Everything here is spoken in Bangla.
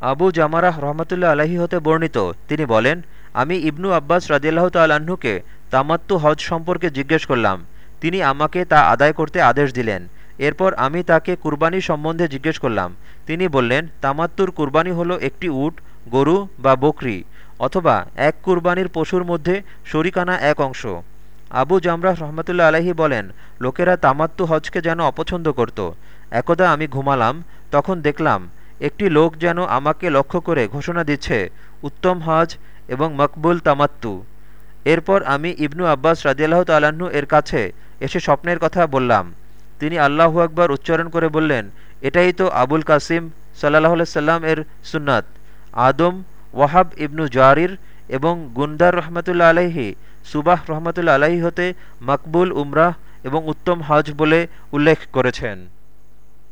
আবু জামারাহ রহমতুল্লা আলহী হতে বর্ণিত। তিনি বলেন, আমি ইবনু আব্বাস রাজিয়াল্লাহ তাল্লাহ্নকে তামাত্তু হজ সম্পর্কে জিজ্ঞেস করলাম। তিনি আমাকে তা আদায় করতে আদেশ দিলেন। এরপর আমি তাকে কুরবানি সম্বন্ধে জিজ্ঞেস করলাম। তিনি বললেন, তামাত্তুর কুরবানি হলো একটি উট, গরু বা বকরি, অথবা এক কুরবানির পশুর মধ্যে শরিকানা এক অংশ। আবু জামরাহ রহমতুল্লা আলহী বলেন, লোকেরা তামাত্তু হজকে যেন অপছন্দ করত। একদা আমি ঘুমালাম, তখন দেখলাম একটি লোক যেন আমাকে লক্ষ্য করে ঘোষণা দিচ্ছে, উত্তম হজ এবং মকবুল তামাত্তু। এরপর আমি ইবনু আব্বাস রাজিয়াল্লাহ তাল্লাহ্ন এর কাছে এসে স্বপ্নের কথা বললাম। তিনি আল্লাহু আকবর উচ্চারণ করে বললেন, এটাই তো আবুল কাসিম সাল্লাহ সাল্লাম এর সুন্নাত। আদম, ওয়াহাব ইবনু জারির এবং গুন্দার রহমতুল্লা আলহি সুবাহ রহমতুল্লা আলহি হতে মকবুল, উমরাহ এবং উত্তম হজ বলে উল্লেখ করেছেন।